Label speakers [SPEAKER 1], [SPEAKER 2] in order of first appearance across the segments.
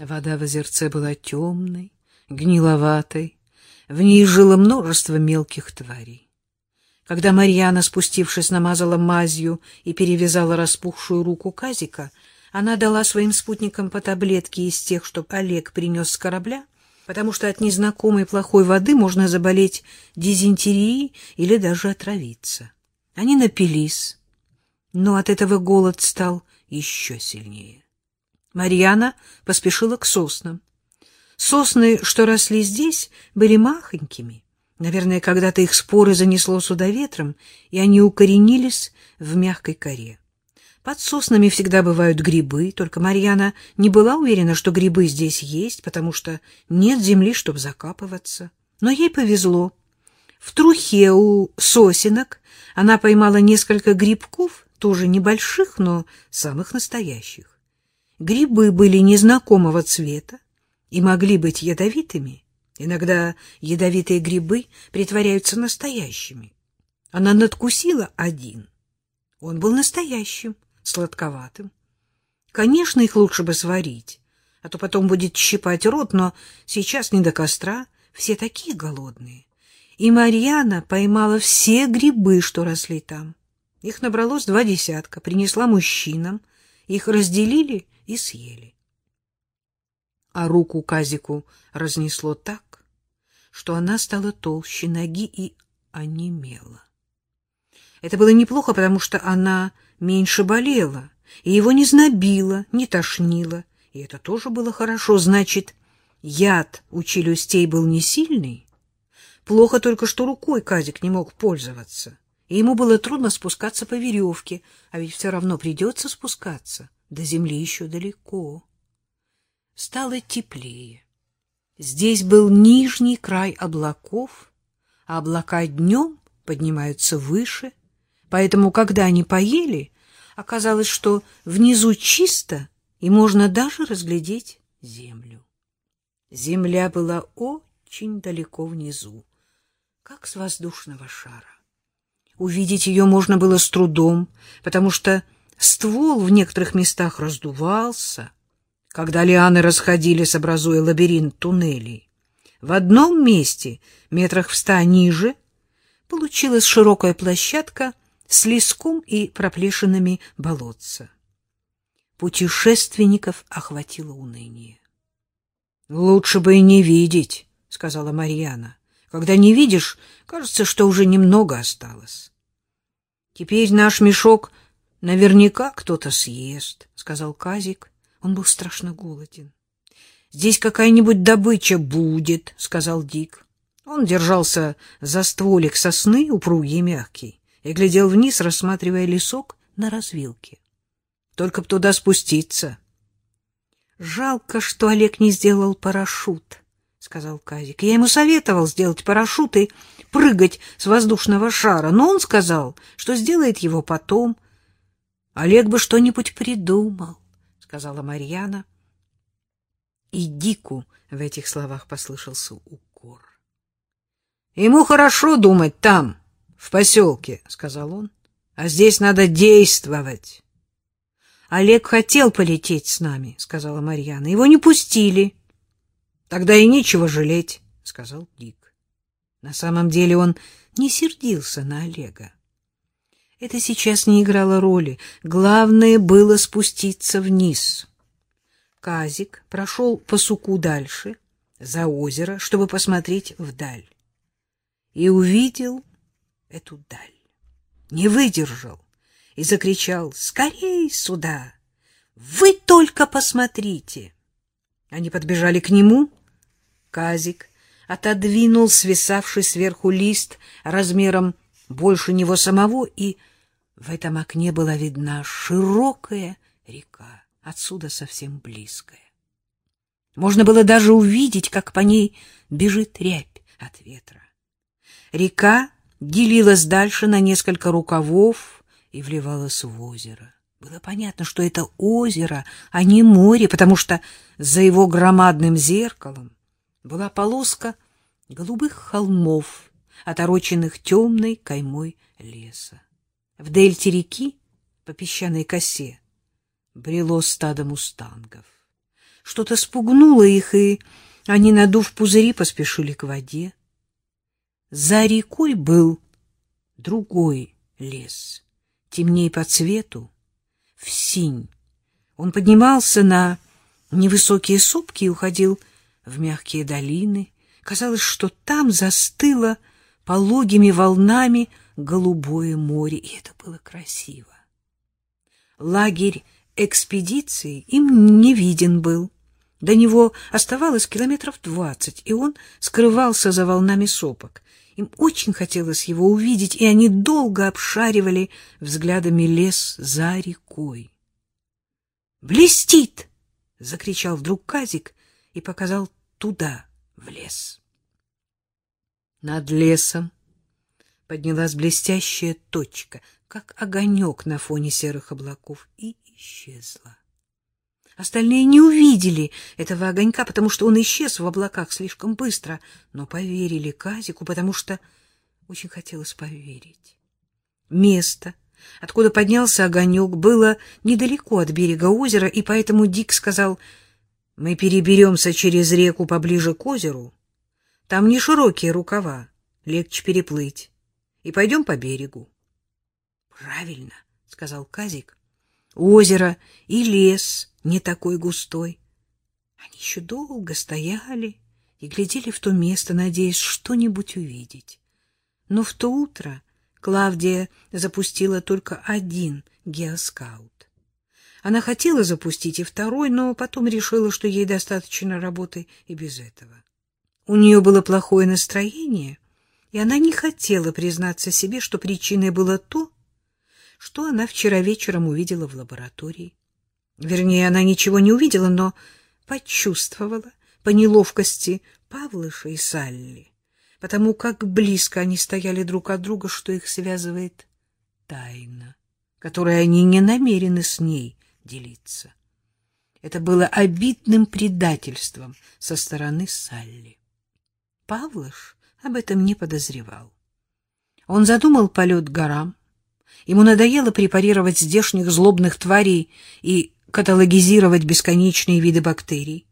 [SPEAKER 1] Вода в озерце была темной, гниловатой, в ней жило множество мелких тварей. Когда Марьяна, спустившись, намазала мазью и перевязала распухшую руку Казика, она дала своим спутникам по таблетке из тех, что Олег принес с корабля, потому что от незнакомой плохой воды можно заболеть дизентерией или даже отравиться. Они напились, но от этого голод стал еще сильнее. Марьяна поспешила к соснам. Сосны, что росли здесь, были махонькими. Наверное, когда-то их споры занесло сюда ветром, и они укоренились в мягкой коре. Под соснами всегда бывают грибы, только Марьяна не была уверена, что грибы здесь есть, потому что нет земли, чтобы закапываться. Но ей повезло. В трухе у сосенок она поймала несколько грибков, тоже небольших, но самых настоящих. Грибы были незнакомого цвета и могли быть ядовитыми. Иногда ядовитые грибы притворяются настоящими. Она надкусила один. Он был настоящим, сладковатым. Конечно, их лучше бы сварить, а то потом будет щипать рот, но сейчас не до костра, все такие голодные. И Марьяна поймала все грибы, что росли там. Их набралось два десятка, принесла мужчинам, их разделили и съели. А руку Казику разнесло так, что она стала толще ноги и онемела. Это было неплохо, потому что она меньше болела, и его не знобило, не тошнило, и это тоже было хорошо. Значит, яд у челюстей был не сильный. Плохо только, что рукой Казик не мог пользоваться, и ему было трудно спускаться по веревке, а ведь все равно придется спускаться. До земли еще далеко. Стало теплее. Здесь был нижний край облаков, а облака днем поднимаются выше, поэтому, когда они поели, оказалось, что внизу чисто, и можно даже разглядеть землю. Земля была очень далеко внизу, как с воздушного шара. Увидеть ее можно было с трудом, потому что Ствол в некоторых местах раздувался, когда лианы расходились, образуя лабиринт туннелей. В одном месте, метрах в ста ниже, получилась широкая площадка с леском и проплешинами болотца. Путешественников охватило уныние. — Лучше бы и не видеть, — сказала Марьяна. — Когда не видишь, кажется, что уже немного осталось. Теперь наш мешок — Наверняка кто-то съест, — сказал Казик. Он был страшно голоден. — Здесь какая-нибудь добыча будет, — сказал Дик. Он держался за стволик сосны, упругий и мягкий, и глядел вниз, рассматривая лесок на развилке. Только б туда спуститься. — Жалко, что Олег не сделал парашют, — сказал Казик. Я ему советовал сделать парашют и прыгать с воздушного шара, но он сказал, что сделает его потом — Олег бы что-нибудь придумал, сказала Марьяна. И Дику в этих словах послышался укор. Ему хорошо думать там, в поселке, сказал он. А здесь надо действовать. Олег хотел полететь с нами, сказала Марьяна. Его не пустили. Тогда и нечего жалеть, сказал Дик. На самом деле он не сердился на Олега. Это сейчас не играло роли. Главное было спуститься вниз. Казик прошел по суку дальше, за озеро, чтобы посмотреть вдаль. И увидел эту даль. Не выдержал и закричал «Скорей сюда! Вы только посмотрите!» Они подбежали к нему. Казик отодвинул свисавший сверху лист размером больше него самого и в этом окне была видна широкая река, отсюда совсем близкая. Можно было даже увидеть, как по ней бежит рябь от ветра. Река делилась дальше на несколько рукавов и вливалась в озеро. Было понятно, что это озеро, а не море, потому что за его громадным зеркалом была полоска голубых холмов, отороченных темной каймой леса. В дельте реки по песчаной косе брело стадо мустангов. Что-то спугнуло их, и они, надув пузыри, поспешили к воде. За рекой был другой лес, темнее по цвету, в синь. Он поднимался на невысокие сопки и уходил в мягкие долины. Казалось, что там застыло пологими волнами голубое море, и это было красиво. Лагерь экспедиции им не виден был. До него оставалось километров двадцать, и он скрывался за волнами сопок. Им очень хотелось его увидеть, и они долго обшаривали взглядами лес за рекой. «Блестит!» — закричал вдруг Казик и показал туда, в лес. Над лесом поднялась блестящая точка, как огонек на фоне серых облаков, и исчезла. Остальные не увидели этого огонька, потому что он исчез в облаках слишком быстро, но поверили Казику, потому что очень хотелось поверить. Место, откуда поднялся огонек, было недалеко от берега озера, и поэтому Дик сказал, «Мы переберемся через реку поближе к озеру. Там не широкие рукава, легче переплыть, и пойдем по берегу». «Правильно», — сказал Казик. «Озеро и лес» не такой густой. Они еще долго стояли и глядели в то место, надеясь что-нибудь увидеть. Но в то утро Клавдия запустила только один геоскаут. Она хотела запустить и второй, но потом решила, что ей достаточно работы и без этого. У нее было плохое настроение, и она не хотела признаться себе, что причиной было то, что она вчера вечером увидела в лаборатории. Вернее, она ничего не увидела, но почувствовала по неловкости Павлыша и Салли, потому как близко они стояли друг от друга, что их связывает тайна, которой они не намерены с ней делиться. Это было обидным предательством со стороны Салли. Павлыш об этом не подозревал. Он задумал полет горам. Ему надоело препарировать здешних злобных тварей и каталогизировать бесконечные виды бактерий.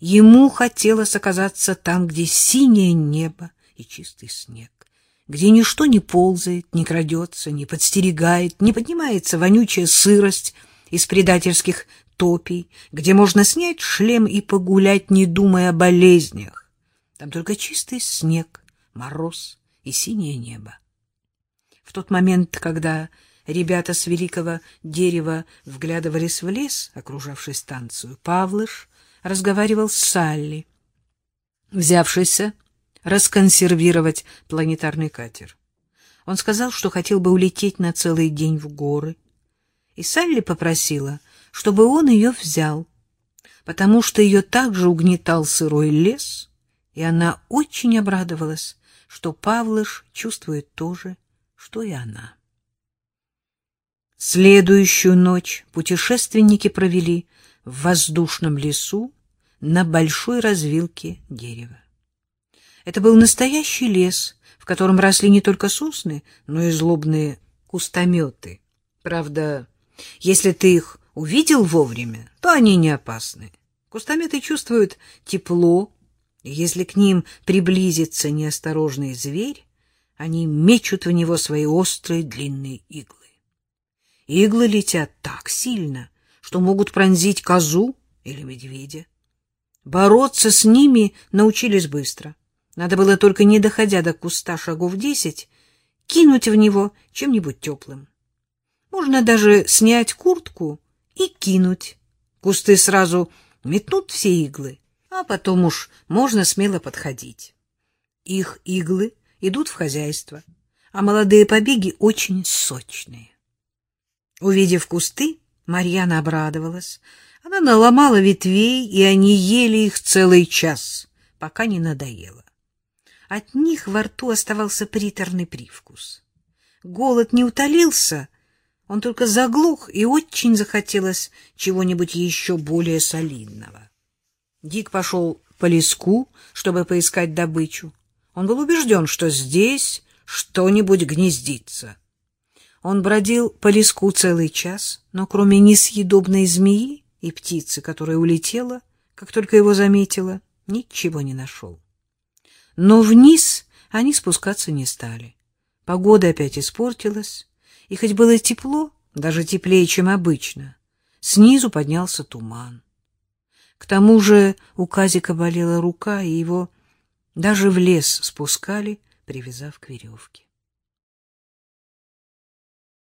[SPEAKER 1] Ему хотелось оказаться там, где синее небо и чистый снег, где ничто не ползает, не крадется, не подстерегает, не поднимается вонючая сырость из предательских топий, где можно снять шлем и погулять, не думая о болезнях. Там только чистый снег, мороз и синее небо. В тот момент, когда Ребята с великого дерева вглядывались в лес, окружавший станцию. Павлыш разговаривал с Салли, взявшийся расконсервировать планетарный катер. Он сказал, что хотел бы улететь на целый день в горы. И Салли попросила, чтобы он ее взял, потому что ее также угнетал сырой лес, и она очень обрадовалась, что Павлыш чувствует то же, что и она. Следующую ночь путешественники провели в воздушном лесу на большой развилке дерева. Это был настоящий лес, в котором росли не только сосны, но и злобные кустометы. Правда, если ты их увидел вовремя, то они не опасны. Кустометы чувствуют тепло, и если к ним приблизится неосторожный зверь, они мечут в него свои острые длинные иглы. Иглы летят так сильно, что могут пронзить козу или медведя. Бороться с ними научились быстро. Надо было только, не доходя до куста шагов десять, кинуть в него чем-нибудь теплым. Можно даже снять куртку и кинуть. Кусты сразу метнут все иглы, а потом уж можно смело подходить. Их иглы идут в хозяйство, а молодые побеги очень сочные. Увидев кусты, Марьяна обрадовалась. Она наломала ветвей, и они ели их целый час, пока не надоело. От них во рту оставался приторный привкус. Голод не утолился, он только заглух, и очень захотелось чего-нибудь еще более солидного. Дик пошел по леску, чтобы поискать добычу. Он был убежден, что здесь что-нибудь гнездится. Он бродил по леску целый час, но кроме несъедобной змеи и птицы, которая улетела, как только его заметила, ничего не нашел. Но вниз они спускаться не стали. Погода опять испортилась, и хоть было тепло, даже теплее, чем обычно, снизу поднялся туман. К тому же у Казика болела рука, и его даже в лес спускали, привязав к веревке.